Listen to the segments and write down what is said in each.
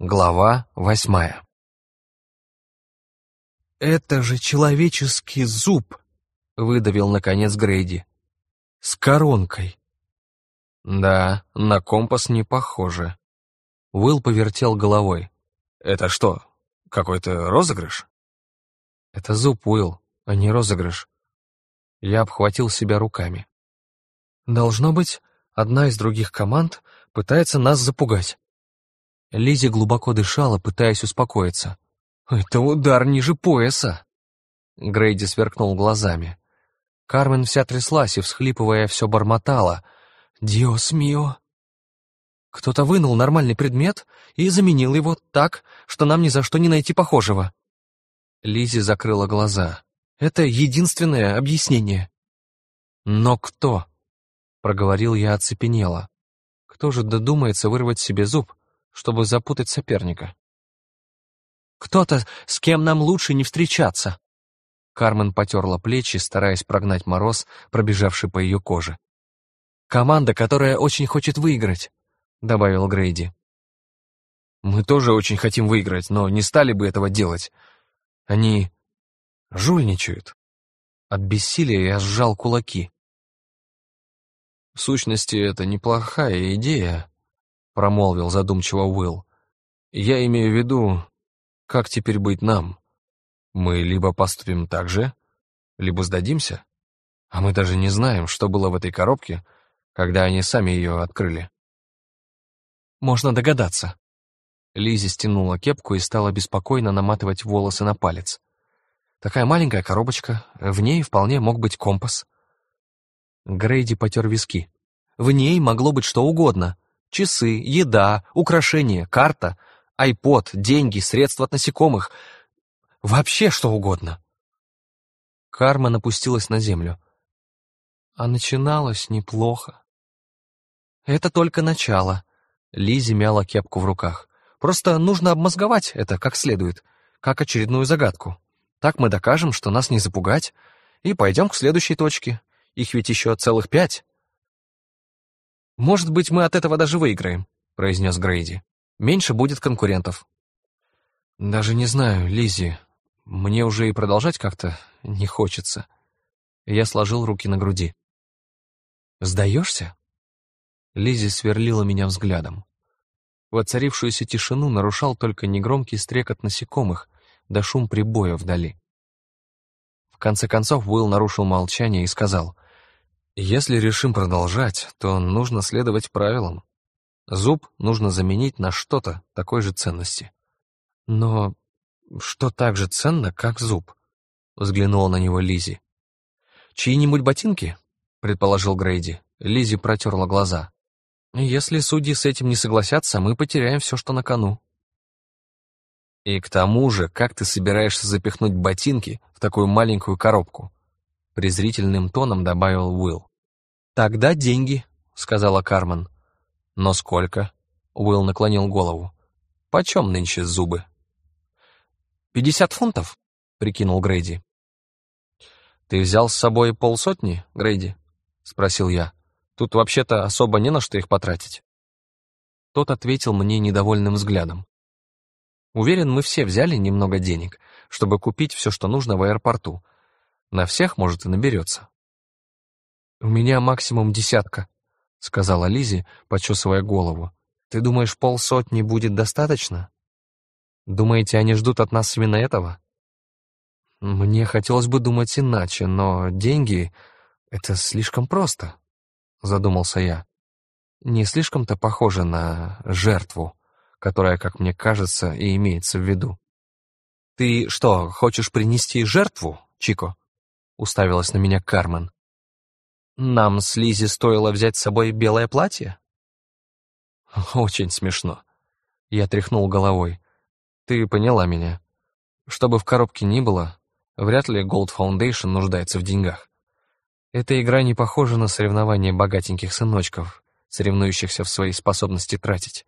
Глава восьмая «Это же человеческий зуб!» — выдавил, наконец, Грейди. «С коронкой!» «Да, на компас не похоже». Уилл повертел головой. «Это что, какой-то розыгрыш?» «Это зуб, Уилл, а не розыгрыш». Я обхватил себя руками. «Должно быть, одна из других команд пытается нас запугать». Лизи глубоко дышала, пытаясь успокоиться. «Это удар ниже пояса!» Грейди сверкнул глазами. Кармен вся тряслась и, всхлипывая, все бормотала. «Диос мио!» Кто-то вынул нормальный предмет и заменил его так, что нам ни за что не найти похожего. Лизи закрыла глаза. Это единственное объяснение. «Но кто?» — проговорил я оцепенело. «Кто же додумается вырвать себе зуб, чтобы запутать соперника?» «Кто-то, с кем нам лучше не встречаться!» Кармен потерла плечи, стараясь прогнать мороз, пробежавший по ее коже. «Команда, которая очень хочет выиграть», — добавил Грейди. «Мы тоже очень хотим выиграть, но не стали бы этого делать. Они жульничают». От бессилия я сжал кулаки. «В сущности, это неплохая идея», — промолвил задумчиво Уилл. «Я имею в виду, как теперь быть нам? Мы либо поступим так же, либо сдадимся. А мы даже не знаем, что было в этой коробке, когда они сами ее открыли». «Можно догадаться». Лизи стянула кепку и стала беспокойно наматывать волосы на палец. Такая маленькая коробочка, в ней вполне мог быть компас. Грейди потер виски. В ней могло быть что угодно. Часы, еда, украшения, карта, айпод, деньги, средства от насекомых. Вообще что угодно. Карма напустилась на землю. А начиналось неплохо. Это только начало. Лизи мяла кепку в руках. Просто нужно обмозговать это как следует, как очередную загадку. Так мы докажем, что нас не запугать, и пойдем к следующей точке. Их ведь еще целых пять. «Может быть, мы от этого даже выиграем», — произнес Грейди. «Меньше будет конкурентов». «Даже не знаю, Лизи. Мне уже и продолжать как-то не хочется». Я сложил руки на груди. «Сдаешься?» Лизи сверлила меня взглядом. Воцарившуюся тишину нарушал только негромкий стрекот насекомых да шум прибоя вдали. В конце концов Уилл нарушил молчание и сказал — если решим продолжать, то нужно следовать правилам. Зуб нужно заменить на что-то такой же ценности. Но что так же ценно, как зуб? Взглянула на него Лизи. Чьи-нибудь ботинки? Предположил Грейди. Лизи протерла глаза. Если судьи с этим не согласятся, мы потеряем все, что на кону. И к тому же, как ты собираешься запихнуть ботинки в такую маленькую коробку? Презрительным тоном добавил Уилл. «Тогда деньги», — сказала Кармен. «Но сколько?» — Уилл наклонил голову. «Почем нынче зубы?» «Пятьдесят фунтов?» — прикинул Грейди. «Ты взял с собой полсотни, Грейди?» — спросил я. «Тут вообще-то особо не на что их потратить». Тот ответил мне недовольным взглядом. «Уверен, мы все взяли немного денег, чтобы купить все, что нужно в аэропорту. На всех, может, и наберется». «У меня максимум десятка», — сказала Лизи, почесывая голову. «Ты думаешь, полсотни будет достаточно? Думаете, они ждут от нас именно этого?» «Мне хотелось бы думать иначе, но деньги — это слишком просто», — задумался я. «Не слишком-то похоже на жертву, которая, как мне кажется, и имеется в виду». «Ты что, хочешь принести жертву, Чико?» — уставилась на меня Кармен. Нам с Лизи стоило взять с собой белое платье? Очень смешно. Я тряхнул головой. Ты поняла меня. Что бы в коробке ни было, вряд ли Gold Foundation нуждается в деньгах. Эта игра не похожа на соревнования богатеньких сыночков, соревнующихся в своей способности тратить.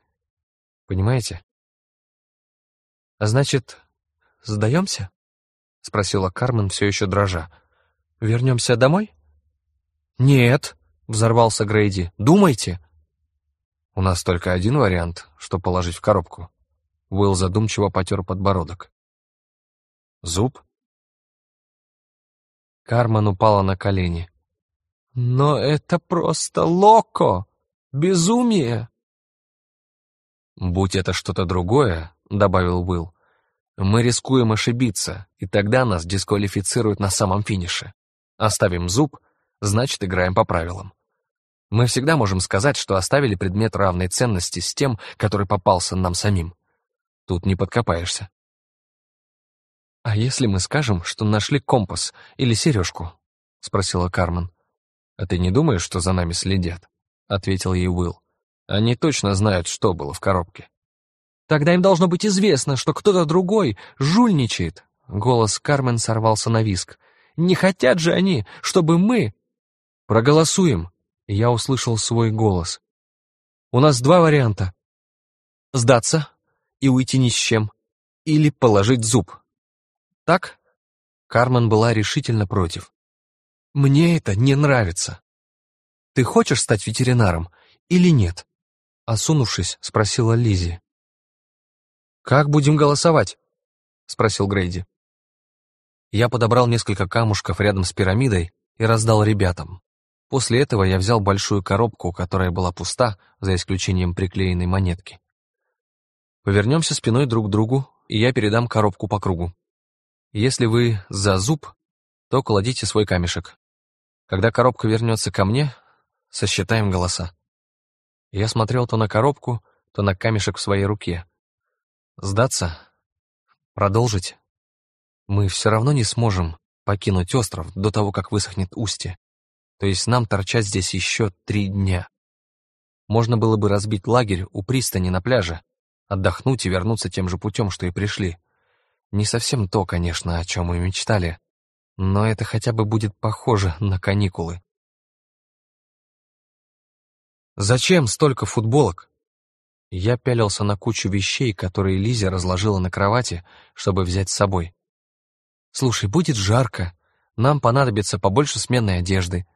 Понимаете? А значит, сдаемся? Спросила Кармен все еще дрожа. Вернемся домой? «Нет», — взорвался Грейди, — «думайте». «У нас только один вариант, что положить в коробку. Уилл задумчиво потер подбородок. «Зуб?» Кармен упала на колени. «Но это просто локо! Безумие!» «Будь это что-то другое», — добавил Уилл, «мы рискуем ошибиться, и тогда нас дисквалифицируют на самом финише. Оставим зуб, значит, играем по правилам. Мы всегда можем сказать, что оставили предмет равной ценности с тем, который попался нам самим. Тут не подкопаешься. «А если мы скажем, что нашли компас или сережку?» — спросила Кармен. «А ты не думаешь, что за нами следят?» — ответил ей Уилл. «Они точно знают, что было в коробке». «Тогда им должно быть известно, что кто-то другой жульничает!» Голос Кармен сорвался на виск. «Не хотят же они, чтобы мы...» «Проголосуем!» Я услышал свой голос. «У нас два варианта. Сдаться и уйти ни с чем, или положить зуб. Так? Кармен была решительно против. Мне это не нравится. Ты хочешь стать ветеринаром или нет? Осунувшись, спросила Лизи. Как будем голосовать? Спросил Грейди. Я подобрал несколько камушков рядом с пирамидой и раздал ребятам. После этого я взял большую коробку, которая была пуста, за исключением приклеенной монетки. Повернемся спиной друг к другу, и я передам коробку по кругу. Если вы за зуб, то кладите свой камешек. Когда коробка вернется ко мне, сосчитаем голоса. Я смотрел то на коробку, то на камешек в своей руке. Сдаться? Продолжить? Мы все равно не сможем покинуть остров до того, как высохнет устье. То есть нам торчать здесь еще три дня. Можно было бы разбить лагерь у пристани на пляже, отдохнуть и вернуться тем же путем, что и пришли. Не совсем то, конечно, о чем мы мечтали, но это хотя бы будет похоже на каникулы. «Зачем столько футболок?» Я пялился на кучу вещей, которые Лизе разложила на кровати, чтобы взять с собой. «Слушай, будет жарко. Нам понадобится побольше сменной одежды».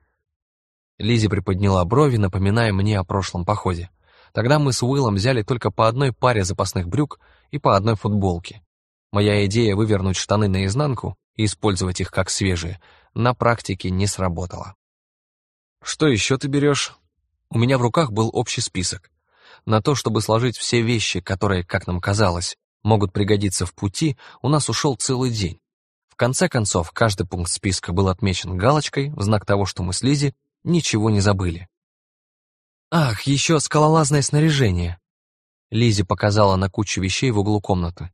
Лизи приподняла брови, напоминая мне о прошлом походе. Тогда мы с Уиллом взяли только по одной паре запасных брюк и по одной футболке. Моя идея вывернуть штаны наизнанку и использовать их как свежие на практике не сработала. «Что еще ты берешь?» У меня в руках был общий список. На то, чтобы сложить все вещи, которые, как нам казалось, могут пригодиться в пути, у нас ушел целый день. В конце концов, каждый пункт списка был отмечен галочкой в знак того, что мы с Лизи ничего не забыли. «Ах, еще скалолазное снаряжение!» Лизи показала на кучу вещей в углу комнаты.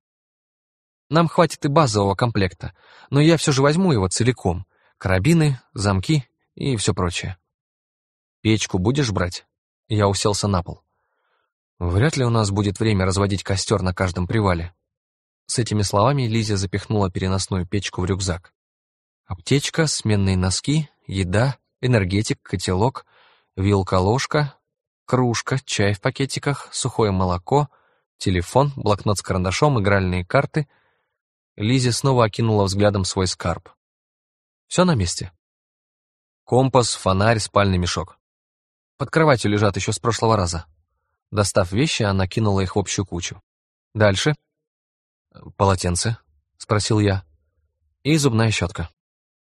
«Нам хватит и базового комплекта, но я все же возьму его целиком. Карабины, замки и все прочее». «Печку будешь брать?» Я уселся на пол. «Вряд ли у нас будет время разводить костер на каждом привале». С этими словами Лиза запихнула переносную печку в рюкзак. Аптечка, сменные носки, еда, энергетик, котелок, вилка-ложка, кружка, чай в пакетиках, сухое молоко, телефон, блокнот с карандашом, игральные карты. Лизи снова окинула взглядом свой скарб. Все на месте. Компас, фонарь, спальный мешок. Под кроватью лежат еще с прошлого раза. Достав вещи, она кинула их в общую кучу. Дальше. «Полотенце?» — спросил я. «И зубная щетка».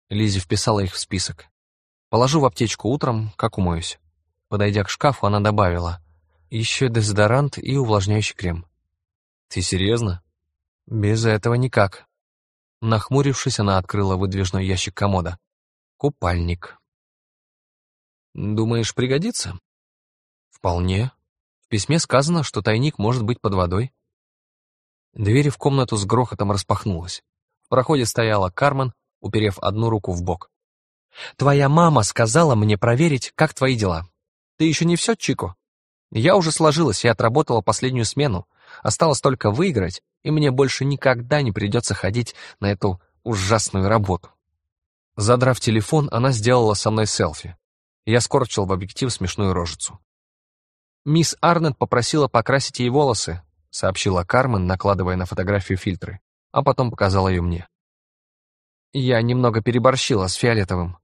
Лизи вписала их в список. «Положу в аптечку утром, как умоюсь». Подойдя к шкафу, она добавила. «Еще дезодорант и увлажняющий крем». «Ты серьезно?» «Без этого никак». Нахмурившись, она открыла выдвижной ящик комода. «Купальник». «Думаешь, пригодится?» «Вполне. В письме сказано, что тайник может быть под водой». Дверь в комнату с грохотом распахнулась. В проходе стояла Кармен, уперев одну руку в бок. «Твоя мама сказала мне проверить, как твои дела. Ты еще не все, Чико? Я уже сложилась и отработала последнюю смену. Осталось только выиграть, и мне больше никогда не придется ходить на эту ужасную работу. Задрав телефон, она сделала со мной селфи. Я скорчил в объектив смешную рожицу. «Мисс Арнет попросила покрасить ей волосы», сообщила Кармен, накладывая на фотографию фильтры, а потом показала ее мне. Я немного переборщила с фиолетовым.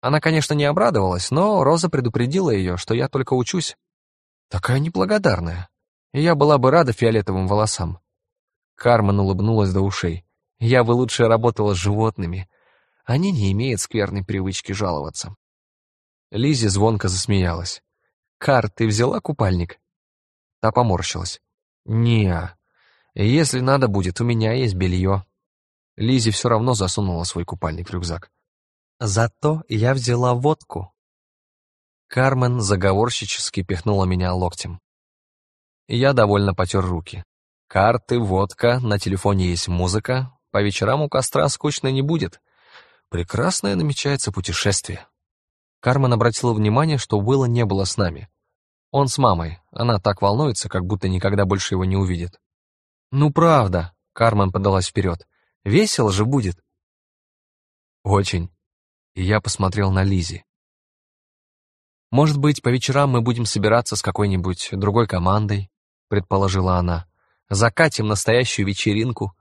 Она, конечно, не обрадовалась, но Роза предупредила ее, что я только учусь. Такая неблагодарная. Я была бы рада фиолетовым волосам. Кармен улыбнулась до ушей. Я бы лучше работала с животными. Они не имеют скверной привычки жаловаться. Лизи звонко засмеялась. «Кар, ты взяла купальник?» Та поморщилась. не Если надо будет, у меня есть белье». Лизи все равно засунула свой купальник в рюкзак. «Зато я взяла водку». Кармен заговорщически пихнула меня локтем. Я довольно потер руки. Карты, водка, на телефоне есть музыка, по вечерам у костра скучно не будет. Прекрасное намечается путешествие. Кармен обратила внимание, что Уилла не было с нами. Он с мамой. Она так волнуется, как будто никогда больше его не увидит. «Ну правда», — Кармен подалась вперед. «Весело же будет». «Очень». И я посмотрел на Лизи. «Может быть, по вечерам мы будем собираться с какой-нибудь другой командой?» — предположила она. «Закатим настоящую вечеринку».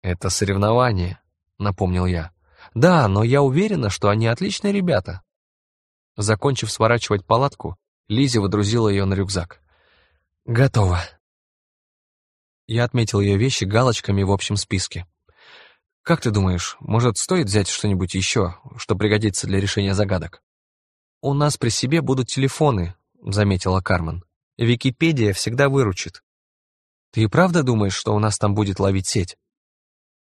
«Это соревнование», — напомнил я. «Да, но я уверена, что они отличные ребята». Закончив сворачивать палатку, Лизи водрузила ее на рюкзак. «Готово». Я отметил ее вещи галочками в общем списке. «Как ты думаешь, может, стоит взять что-нибудь еще, что пригодится для решения загадок?» «У нас при себе будут телефоны», — заметила Кармен. «Википедия всегда выручит». «Ты и правда думаешь, что у нас там будет ловить сеть?»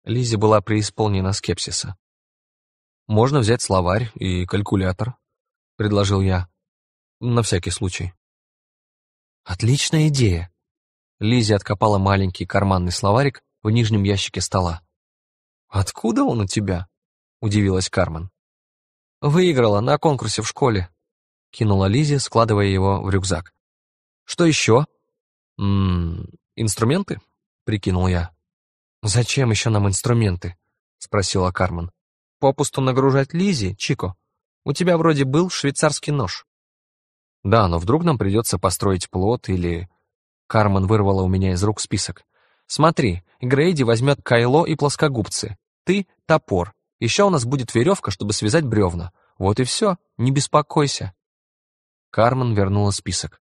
Лизи была преисполнена скепсиса. «Можно взять словарь и калькулятор», — предложил я. На всякий случай. Отличная идея. Лизи откопала маленький карманный словарик в нижнем ящике стола. «Откуда он у тебя?» — удивилась Кармен. «Выиграла на конкурсе в школе», — кинула Лизи, складывая его в рюкзак. «Что еще?» «М -м, «Инструменты?» — прикинул я. «Зачем еще нам инструменты?» — спросила Кармен. «Попусту нагружать Лизи, Чико? У тебя вроде был швейцарский нож». Да, но вдруг нам придется построить плот или... Кармен вырвала у меня из рук список. Смотри, Грейди возьмет кайло и плоскогубцы. Ты — топор. Еще у нас будет веревка, чтобы связать бревна. Вот и все, не беспокойся. Кармен вернула список.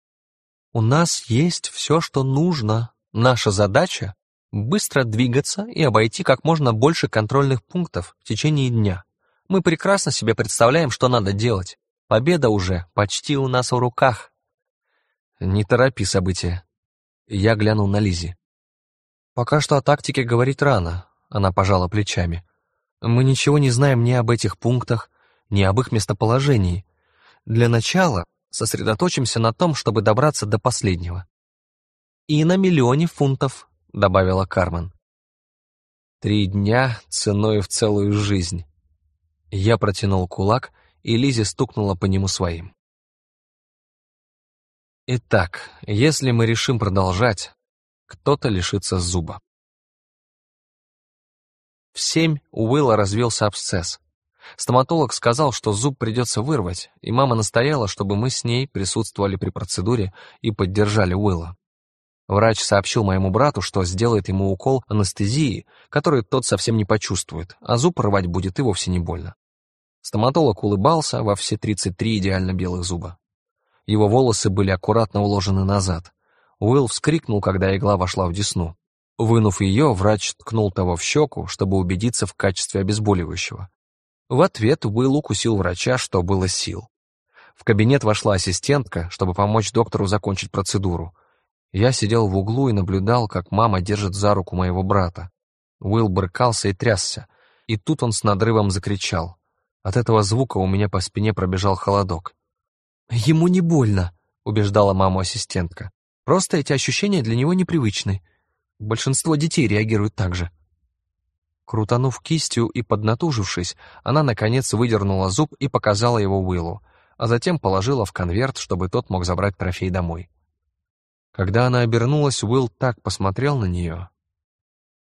У нас есть все, что нужно. Наша задача — быстро двигаться и обойти как можно больше контрольных пунктов в течение дня. Мы прекрасно себе представляем, что надо делать. Победа уже почти у нас в руках. Не торопи события. Я глянул на Лизи. Пока что о тактике говорить рано, она пожала плечами. Мы ничего не знаем ни об этих пунктах, ни об их местоположении. Для начала сосредоточимся на том, чтобы добраться до последнего. И на миллионе фунтов, добавила Кармен. Три дня ценой в целую жизнь. Я протянул кулак и Лизи стукнула по нему своим. Итак, если мы решим продолжать, кто-то лишится зуба. В семь у Уилла развился абсцесс. Стоматолог сказал, что зуб придется вырвать, и мама настояла, чтобы мы с ней присутствовали при процедуре и поддержали Уилла. Врач сообщил моему брату, что сделает ему укол анестезии, который тот совсем не почувствует, а зуб рвать будет и вовсе не больно. Стоматолог улыбался во все 33 идеально белых зуба. Его волосы были аккуратно уложены назад. Уилл вскрикнул, когда игла вошла в десну. Вынув ее, врач ткнул того в щеку, чтобы убедиться в качестве обезболивающего. В ответ Уилл укусил врача, что было сил. В кабинет вошла ассистентка, чтобы помочь доктору закончить процедуру. Я сидел в углу и наблюдал, как мама держит за руку моего брата. Уилл брыкался и трясся, и тут он с надрывом закричал. От этого звука у меня по спине пробежал холодок. «Ему не больно», — убеждала маму ассистентка. «Просто эти ощущения для него непривычны. Большинство детей реагируют так же». Крутанув кистью и поднатужившись, она, наконец, выдернула зуб и показала его Уиллу, а затем положила в конверт, чтобы тот мог забрать трофей домой. Когда она обернулась, Уилл так посмотрел на нее.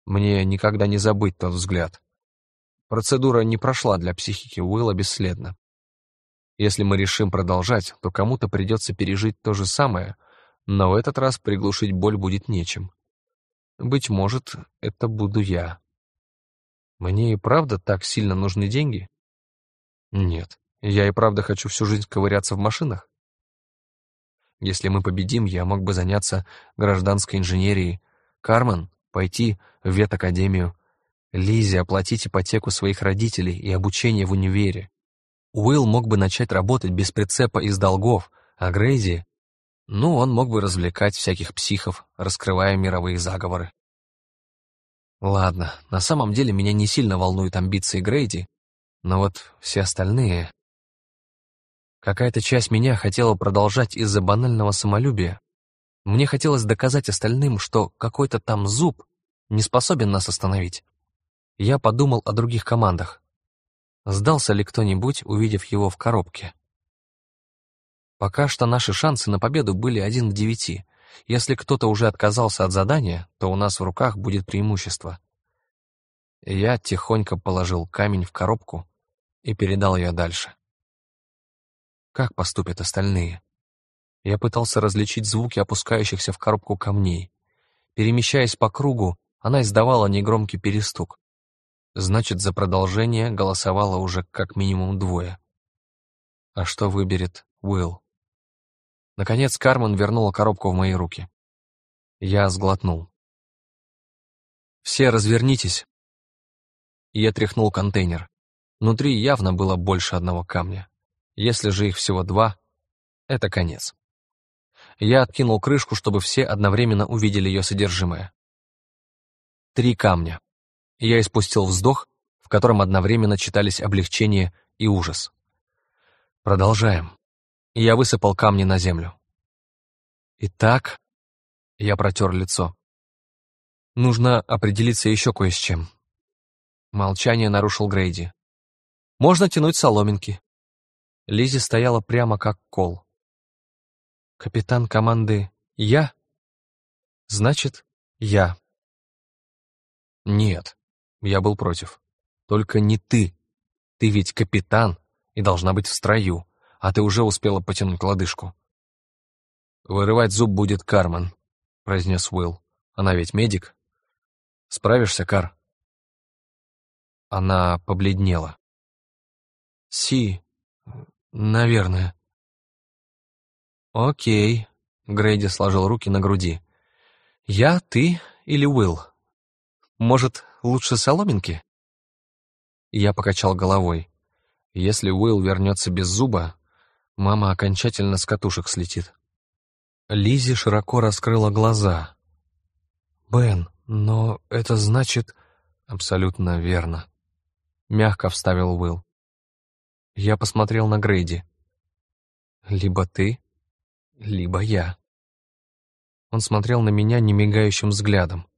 Мне никогда не забыть тот взгляд. Процедура не прошла для психики Уилла бесследно. Если мы решим продолжать, то кому-то придется пережить то же самое, но в этот раз приглушить боль будет нечем. Быть может, это буду я. Мне и правда так сильно нужны деньги? Нет, я и правда хочу всю жизнь ковыряться в машинах. Если мы победим, я мог бы заняться гражданской инженерией. Кармен — пойти в ветакадемию. Лизе оплатить ипотеку своих родителей и обучение в универе. Уилл мог бы начать работать без прицепа из долгов, а Грейди... Ну, он мог бы развлекать всяких психов, раскрывая мировые заговоры. Ладно, на самом деле меня не сильно волнуют амбиции Грейди, но вот все остальные... Какая-то часть меня хотела продолжать из-за банального самолюбия. Мне хотелось доказать остальным, что какой-то там зуб не способен нас остановить. Я подумал о других командах. Сдался ли кто-нибудь, увидев его в коробке? Пока что наши шансы на победу были один в девяти. Если кто-то уже отказался от задания, то у нас в руках будет преимущество. Я тихонько положил камень в коробку и передал ее дальше. Как поступят остальные? Я пытался различить звуки опускающихся в коробку камней. Перемещаясь по кругу, она издавала негромкий перестук. Значит, за продолжение голосовало уже как минимум двое. А что выберет Уилл? Наконец Кармен вернула коробку в мои руки. Я сглотнул. «Все развернитесь!» Я тряхнул контейнер. Внутри явно было больше одного камня. Если же их всего два, это конец. Я откинул крышку, чтобы все одновременно увидели ее содержимое. Три камня. Я испустил вздох, в котором одновременно читались облегчение и ужас. Продолжаем. Я высыпал камни на землю. Итак, я протер лицо. Нужно определиться еще кое с чем. Молчание нарушил Грейди. Можно тянуть соломинки. Лизи стояла прямо как кол. «Капитан команды я?» «Значит, я». «Нет, я был против. Только не ты. Ты ведь капитан и должна быть в строю, а ты уже успела потянуть лодыжку». «Вырывать зуб будет Кармен», — произнес Уилл. «Она ведь медик. Справишься, Кар?» Она побледнела. «Си, «Наверное». «Окей», — Грейди сложил руки на груди. «Я, ты или Уилл? Может, лучше соломинки?» Я покачал головой. Если Уилл вернется без зуба, мама окончательно с катушек слетит. Лизи широко раскрыла глаза. «Бен, но это значит...» «Абсолютно верно», — мягко вставил Уилл. Я посмотрел на Грейди. «Либо ты, либо я». Он смотрел на меня немигающим взглядом.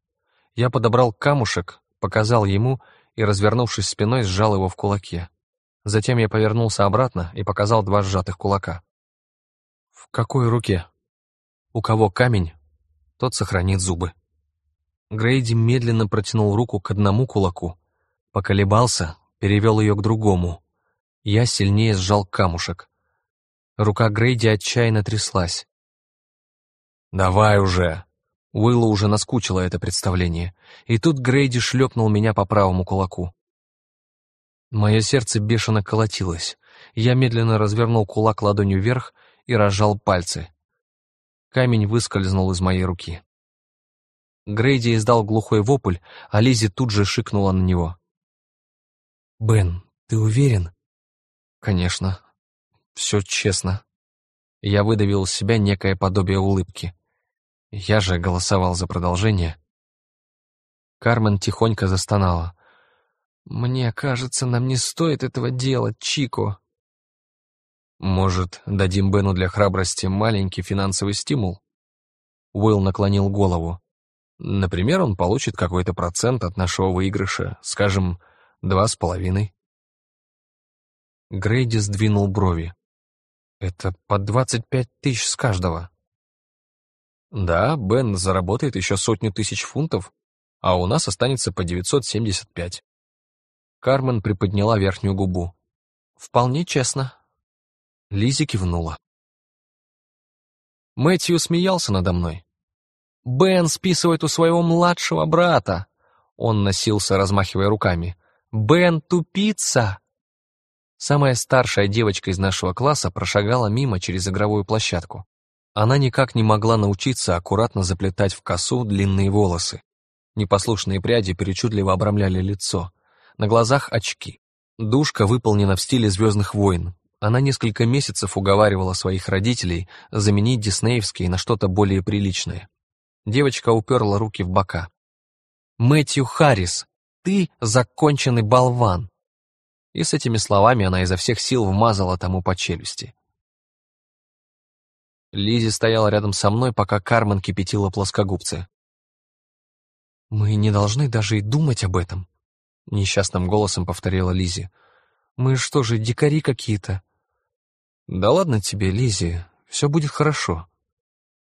Я подобрал камушек, показал ему и, развернувшись спиной, сжал его в кулаке. Затем я повернулся обратно и показал два сжатых кулака. «В какой руке?» «У кого камень, тот сохранит зубы». Грейди медленно протянул руку к одному кулаку, поколебался, перевел ее к другому. Я сильнее сжал камушек. Рука Грейди отчаянно тряслась. «Давай уже!» Уиллу уже наскучило это представление, и тут Грейди шлепнул меня по правому кулаку. Мое сердце бешено колотилось. Я медленно развернул кулак ладонью вверх и разжал пальцы. Камень выскользнул из моей руки. Грейди издал глухой вопль, а Лизи тут же шикнула на него. «Бен, ты уверен?» Конечно, все честно. Я выдавил из себя некое подобие улыбки. Я же голосовал за продолжение. Кармен тихонько застонала. «Мне кажется, нам не стоит этого делать, Чико». «Может, дадим Бену для храбрости маленький финансовый стимул?» Уилл наклонил голову. «Например, он получит какой-то процент от нашего выигрыша, скажем, два с половиной». Грейди сдвинул брови. «Это по двадцать пять тысяч с каждого». «Да, Бен заработает еще сотню тысяч фунтов, а у нас останется по девятьсот семьдесят пять». Кармен приподняла верхнюю губу. «Вполне честно». Лизи кивнула. Мэтью смеялся надо мной. «Бен списывает у своего младшего брата!» Он носился, размахивая руками. «Бен тупица!» Самая старшая девочка из нашего класса прошагала мимо через игровую площадку. Она никак не могла научиться аккуратно заплетать в косу длинные волосы. Непослушные пряди причудливо обрамляли лицо. На глазах очки. Душка выполнена в стиле «Звездных войн». Она несколько месяцев уговаривала своих родителей заменить диснеевские на что-то более приличное. Девочка уперла руки в бока. «Мэтью Харрис, ты законченный болван!» И с этими словами она изо всех сил вмазала тому по челюсти. Лизи стояла рядом со мной, пока Кармен кипятила плоскогубцы. «Мы не должны даже и думать об этом», — несчастным голосом повторила Лизи. «Мы что же, дикари какие-то?» «Да ладно тебе, Лизи, все будет хорошо».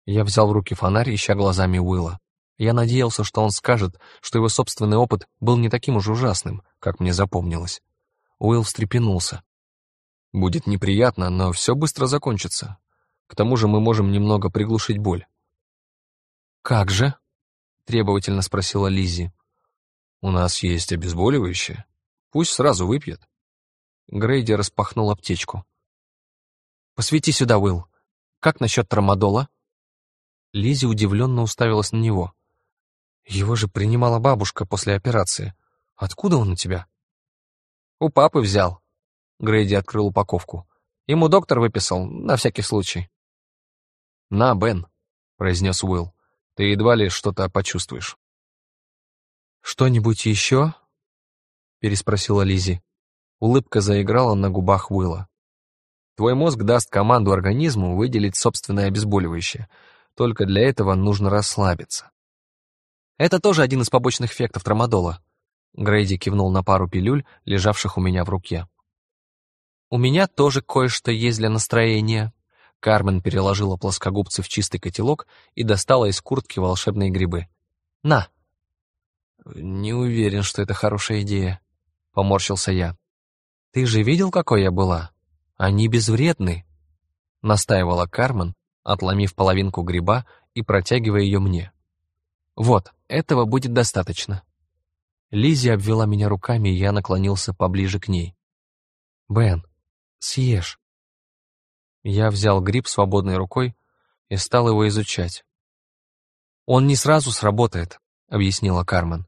Я взял в руки фонарь, ища глазами Уилла. Я надеялся, что он скажет, что его собственный опыт был не таким уж ужасным, как мне запомнилось. Уилл встрепенулся. «Будет неприятно, но все быстро закончится. К тому же мы можем немного приглушить боль». «Как же?» — требовательно спросила Лиззи. «У нас есть обезболивающее. Пусть сразу выпьет». Грейди распахнул аптечку. «Посвети сюда, Уилл. Как насчет трамадола?» Лизи удивленно уставилась на него. «Его же принимала бабушка после операции. Откуда он у тебя?» «У папы взял». Грейди открыл упаковку. Ему доктор выписал, на всякий случай. «На, Бен», — произнес Уилл, — «ты едва ли что-то почувствуешь». «Что-нибудь еще?» — переспросила Лизи. Улыбка заиграла на губах Уилла. «Твой мозг даст команду организму выделить собственное обезболивающее. Только для этого нужно расслабиться». «Это тоже один из побочных эффектов трамадола», — Грейди кивнул на пару пилюль, лежавших у меня в руке. «У меня тоже кое-что есть для настроения», Кармен переложила плоскогубцы в чистый котелок и достала из куртки волшебные грибы. «На!» «Не уверен, что это хорошая идея», — поморщился я. «Ты же видел, какой я была? Они безвредны», — настаивала Кармен, отломив половинку гриба и протягивая ее мне. «Вот, этого будет достаточно». Лизи обвела меня руками, и я наклонился поближе к ней. «Бен, съешь». Я взял гриб свободной рукой и стал его изучать. «Он не сразу сработает», — объяснила Кармен.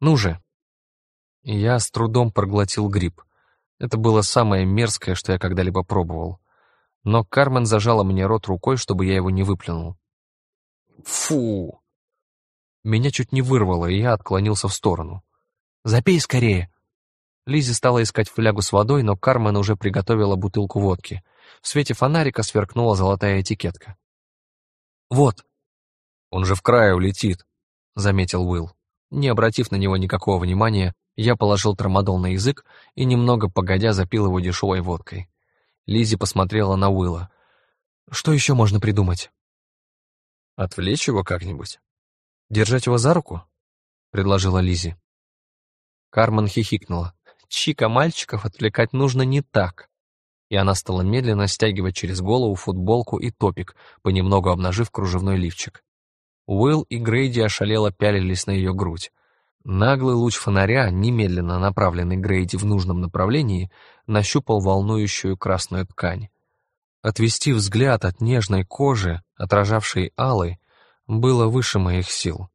«Ну же». Я с трудом проглотил гриб. Это было самое мерзкое, что я когда-либо пробовал. Но Кармен зажала мне рот рукой, чтобы я его не выплюнул. «Фу!» Меня чуть не вырвало, и я отклонился в сторону. «Запей скорее!» Лизи стала искать флягу с водой, но Кармен уже приготовила бутылку водки — в свете фонарика сверкнула золотая этикетка. «Вот!» «Он же в край улетит», — заметил Уилл. Не обратив на него никакого внимания, я положил трамадол на язык и немного погодя запил его дешевой водкой. Лизи посмотрела на Уилла. «Что еще можно придумать?» «Отвлечь его как-нибудь?» «Держать его за руку?» — предложила Лизи. Кармен хихикнула. «Чика мальчиков отвлекать нужно не так и она стала медленно стягивать через голову футболку и топик, понемногу обнажив кружевной лифчик. Уилл и Грейди ошалело пялились на ее грудь. Наглый луч фонаря, немедленно направленный Грейди в нужном направлении, нащупал волнующую красную ткань. Отвести взгляд от нежной кожи, отражавшей алой, было выше моих сил.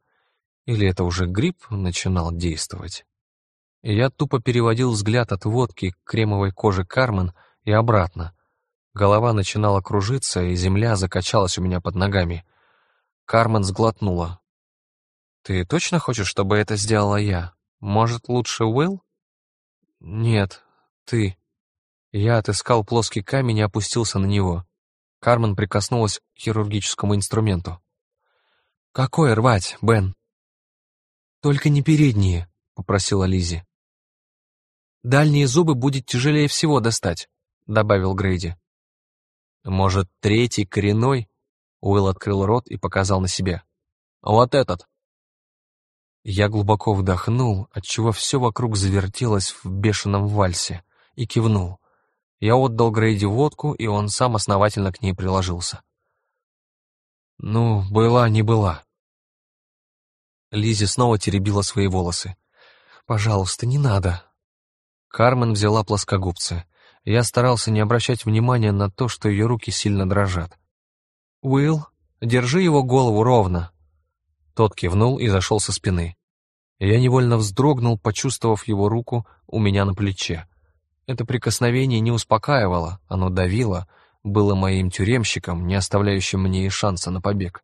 Или это уже грипп начинал действовать? Я тупо переводил взгляд от водки к кремовой коже Кармен — и обратно. Голова начинала кружиться, и земля закачалась у меня под ногами. Кармен сглотнула. «Ты точно хочешь, чтобы это сделала я? Может, лучше Уилл?» «Нет, ты». Я отыскал плоский камень и опустился на него. Кармен прикоснулась к хирургическому инструменту. «Какое рвать, Бен?» «Только не передние», — попросила Лизи. «Дальние зубы будет тяжелее всего достать добавил Грейди. «Может, третий коренной?» Уилл открыл рот и показал на себя. «Вот этот!» Я глубоко вдохнул, отчего все вокруг завертелось в бешеном вальсе, и кивнул. Я отдал Грейди водку, и он сам основательно к ней приложился. «Ну, была не была». Лизи снова теребила свои волосы. «Пожалуйста, не надо». Кармен взяла плоскогубцы. Я старался не обращать внимания на то, что ее руки сильно дрожат. «Уилл, держи его голову ровно». Тот кивнул и зашел со спины. Я невольно вздрогнул, почувствовав его руку у меня на плече. Это прикосновение не успокаивало, оно давило, было моим тюремщиком, не оставляющим мне и шанса на побег.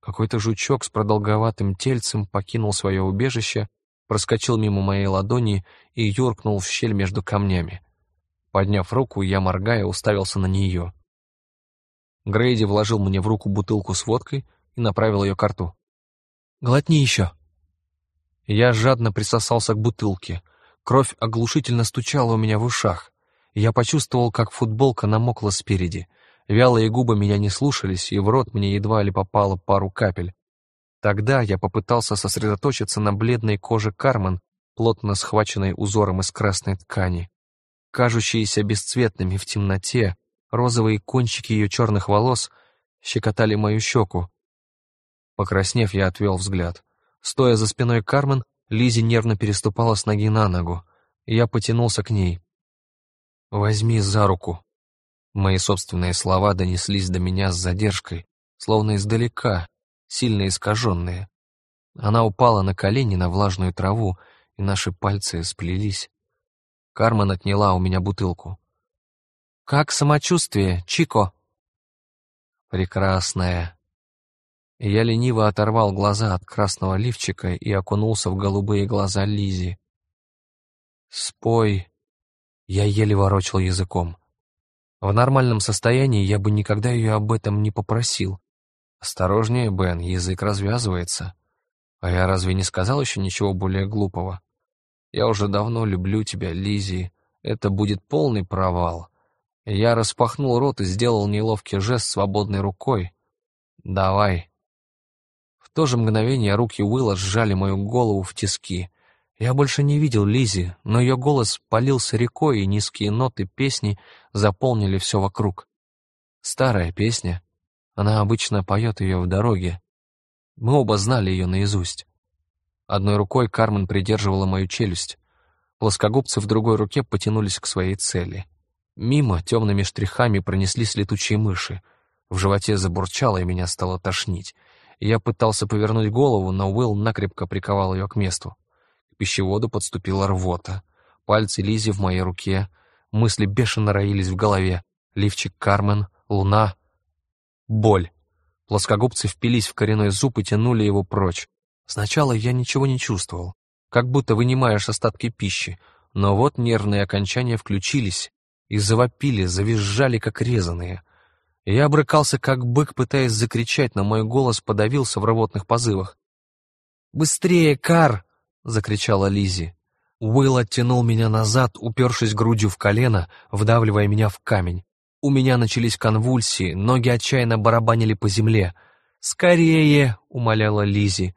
Какой-то жучок с продолговатым тельцем покинул свое убежище, проскочил мимо моей ладони и юркнул в щель между камнями. Подняв руку, я, моргая, уставился на нее. Грейди вложил мне в руку бутылку с водкой и направил ее к рту. «Глотни еще». Я жадно присосался к бутылке. Кровь оглушительно стучала у меня в ушах. Я почувствовал, как футболка намокла спереди. Вялые губы меня не слушались, и в рот мне едва ли попало пару капель. Тогда я попытался сосредоточиться на бледной коже Кармен, плотно схваченной узором из красной ткани. Кажущиеся бесцветными в темноте, розовые кончики ее черных волос щекотали мою щеку. Покраснев, я отвел взгляд. Стоя за спиной Кармен, Лизи нервно переступала с ноги на ногу. Я потянулся к ней. «Возьми за руку». Мои собственные слова донеслись до меня с задержкой, словно издалека, сильно искаженные. Она упала на колени на влажную траву, и наши пальцы сплелись. Кармен отняла у меня бутылку. «Как самочувствие, Чико?» «Прекрасная». Я лениво оторвал глаза от красного лифчика и окунулся в голубые глаза Лизи. «Спой». Я еле ворочал языком. В нормальном состоянии я бы никогда ее об этом не попросил. Осторожнее, Бен, язык развязывается. А я разве не сказал еще ничего более глупого? Я уже давно люблю тебя, Лизи. Это будет полный провал. Я распахнул рот и сделал неловкий жест свободной рукой. «Давай». В то же мгновение руки Уилла сжали мою голову в тиски. Я больше не видел Лизи, но ее голос полился рекой, и низкие ноты песни заполнили все вокруг. Старая песня. Она обычно поет ее в дороге. Мы оба знали ее наизусть. Одной рукой Кармен придерживала мою челюсть. Плоскогубцы в другой руке потянулись к своей цели. Мимо темными штрихами пронеслись летучие мыши. В животе забурчало, и меня стало тошнить. Я пытался повернуть голову, но Уилл накрепко приковал ее к месту пищеводу подступила рвота. Пальцы Лизи в моей руке, мысли бешено роились в голове. Лифчик Кармен, луна. Боль. Плоскогубцы впились в коренной зуб и тянули его прочь. Сначала я ничего не чувствовал, как будто вынимаешь остатки пищи, но вот нервные окончания включились и завопили, завизжали, как резаные. Я обрыкался, как бык, пытаясь закричать, но мой голос подавился в рвотных позывах. «Быстрее, Кар!» — закричала Лизи. Уилл оттянул меня назад, упершись грудью в колено, вдавливая меня в камень. У меня начались конвульсии, ноги отчаянно барабанили по земле. «Скорее!» — умоляла Лизи.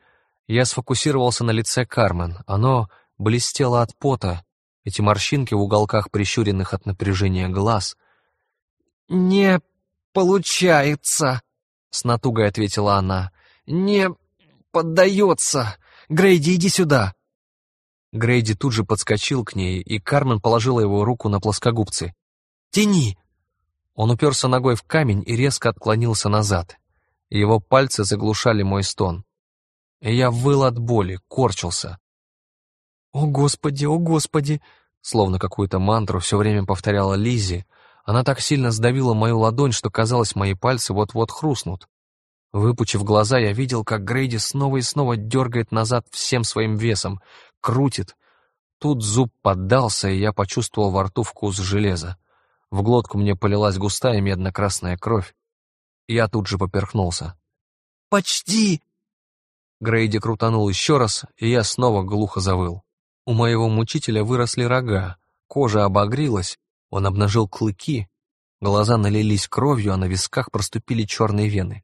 Я сфокусировался на лице Кармен. Оно блестело от пота, эти морщинки в уголках прищуренных от напряжения глаз. «Не получается!» — с натугой ответила она. «Не поддается!» Грейди, иди сюда!» Грейди тут же подскочил к ней, и Кармен положила его руку на плоскогубцы. «Тяни!» Он уперся ногой в камень и резко отклонился назад. Его пальцы заглушали мой стон. Я выл от боли, корчился. «О, Господи, о, Господи!» Словно какую-то мантру все время повторяла Лизи. Она так сильно сдавила мою ладонь, что казалось, мои пальцы вот-вот хрустнут. Выпучив глаза, я видел, как Грейди снова и снова дергает назад всем своим весом, крутит. Тут зуб поддался, и я почувствовал во рту вкус железа. В глотку мне полилась густая медно-красная кровь. Я тут же поперхнулся. «Почти!» Грейди крутанул еще раз, и я снова глухо завыл. У моего мучителя выросли рога, кожа обогрелась, он обнажил клыки, глаза налились кровью, а на висках проступили черные вены.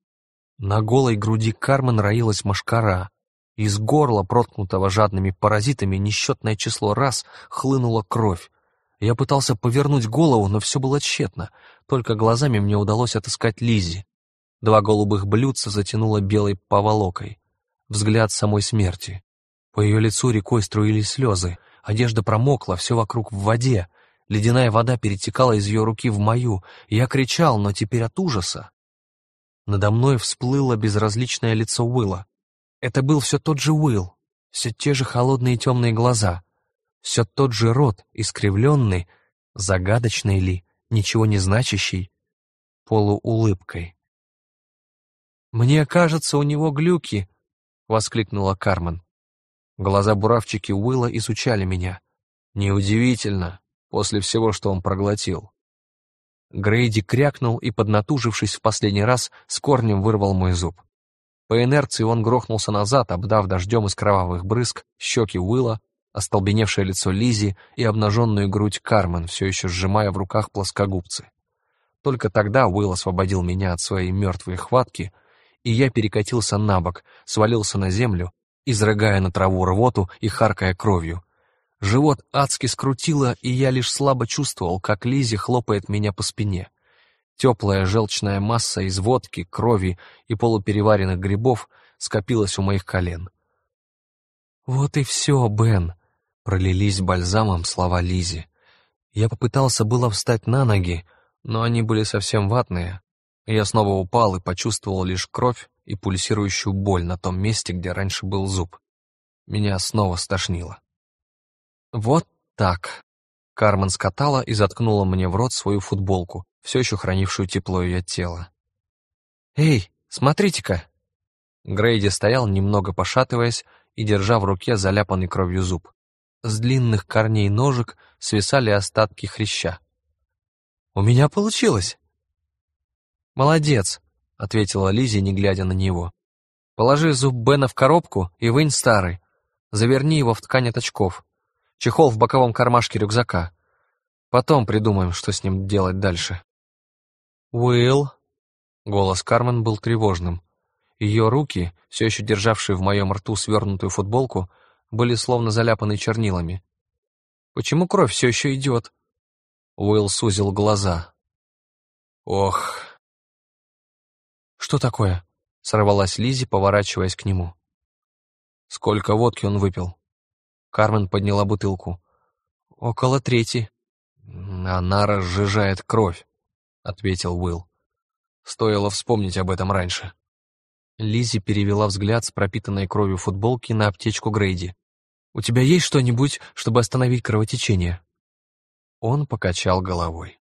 На голой груди Кармен роилась машкара. Из горла, проткнутого жадными паразитами, несчетное число раз хлынула кровь. Я пытался повернуть голову, но все было тщетно. Только глазами мне удалось отыскать Лизи. Два голубых блюдца затянуло белой поволокой. Взгляд самой смерти. По ее лицу рекой струились слезы. Одежда промокла, все вокруг в воде. Ледяная вода перетекала из ее руки в мою. Я кричал, но теперь от ужаса. Надо мной всплыло безразличное лицо Уилла. Это был все тот же Уилл, все те же холодные темные глаза, все тот же рот, искривленный, загадочный ли, ничего не значащий, полуулыбкой. «Мне кажется, у него глюки», — воскликнула Кармен. Глаза буравчики Уилла изучали меня. Неудивительно, после всего, что он проглотил. Грейди крякнул и, поднатужившись в последний раз, с корнем вырвал мой зуб. По инерции он грохнулся назад, обдав дождем из кровавых брызг щеки Уилла, остолбеневшее лицо Лизи и обнаженную грудь Кармен, все еще сжимая в руках плоскогубцы. Только тогда Уилл освободил меня от своей мертвой хватки, и я перекатился на бок, свалился на землю, изрыгая на траву рвоту и харкая кровью. Живот адски скрутило, и я лишь слабо чувствовал, как Лизи хлопает меня по спине. Теплая желчная масса из водки, крови и полупереваренных грибов скопилась у моих колен. «Вот и все, Бен», — пролились бальзамом слова Лизи. Я попытался было встать на ноги, но они были совсем ватные. Я снова упал и почувствовал лишь кровь и пульсирующую боль на том месте, где раньше был зуб. Меня снова стошнило. «Вот так». Кармен скатала и заткнула мне в рот свою футболку, все еще хранившую тепло ее тела. «Эй, смотрите-ка!» Грейди стоял, немного пошатываясь и держа в руке заляпанный кровью зуб. С длинных корней ножек свисали остатки хряща. «У меня получилось!» «Молодец!» — ответила Лизи, не глядя на него. «Положи зуб Бена в коробку и вынь старый. Заверни его в ткань от очков. Чехол в боковом кармашке рюкзака. Потом придумаем, что с ним делать дальше». «Уилл?» Голос Кармен был тревожным. Ее руки, все еще державшие в моем рту свернутую футболку, были словно заляпаны чернилами. «Почему кровь все еще идет?» Уилл сузил глаза. «Ох...» «Что такое?» — сорвалась Лизи, поворачиваясь к нему. «Сколько водки он выпил?» Кармен подняла бутылку. «Около трети». «Она разжижает кровь», — ответил Уилл. Стоило вспомнить об этом раньше. Лизи перевела взгляд с пропитанной кровью футболки на аптечку Грейди. «У тебя есть что-нибудь, чтобы остановить кровотечение?» Он покачал головой.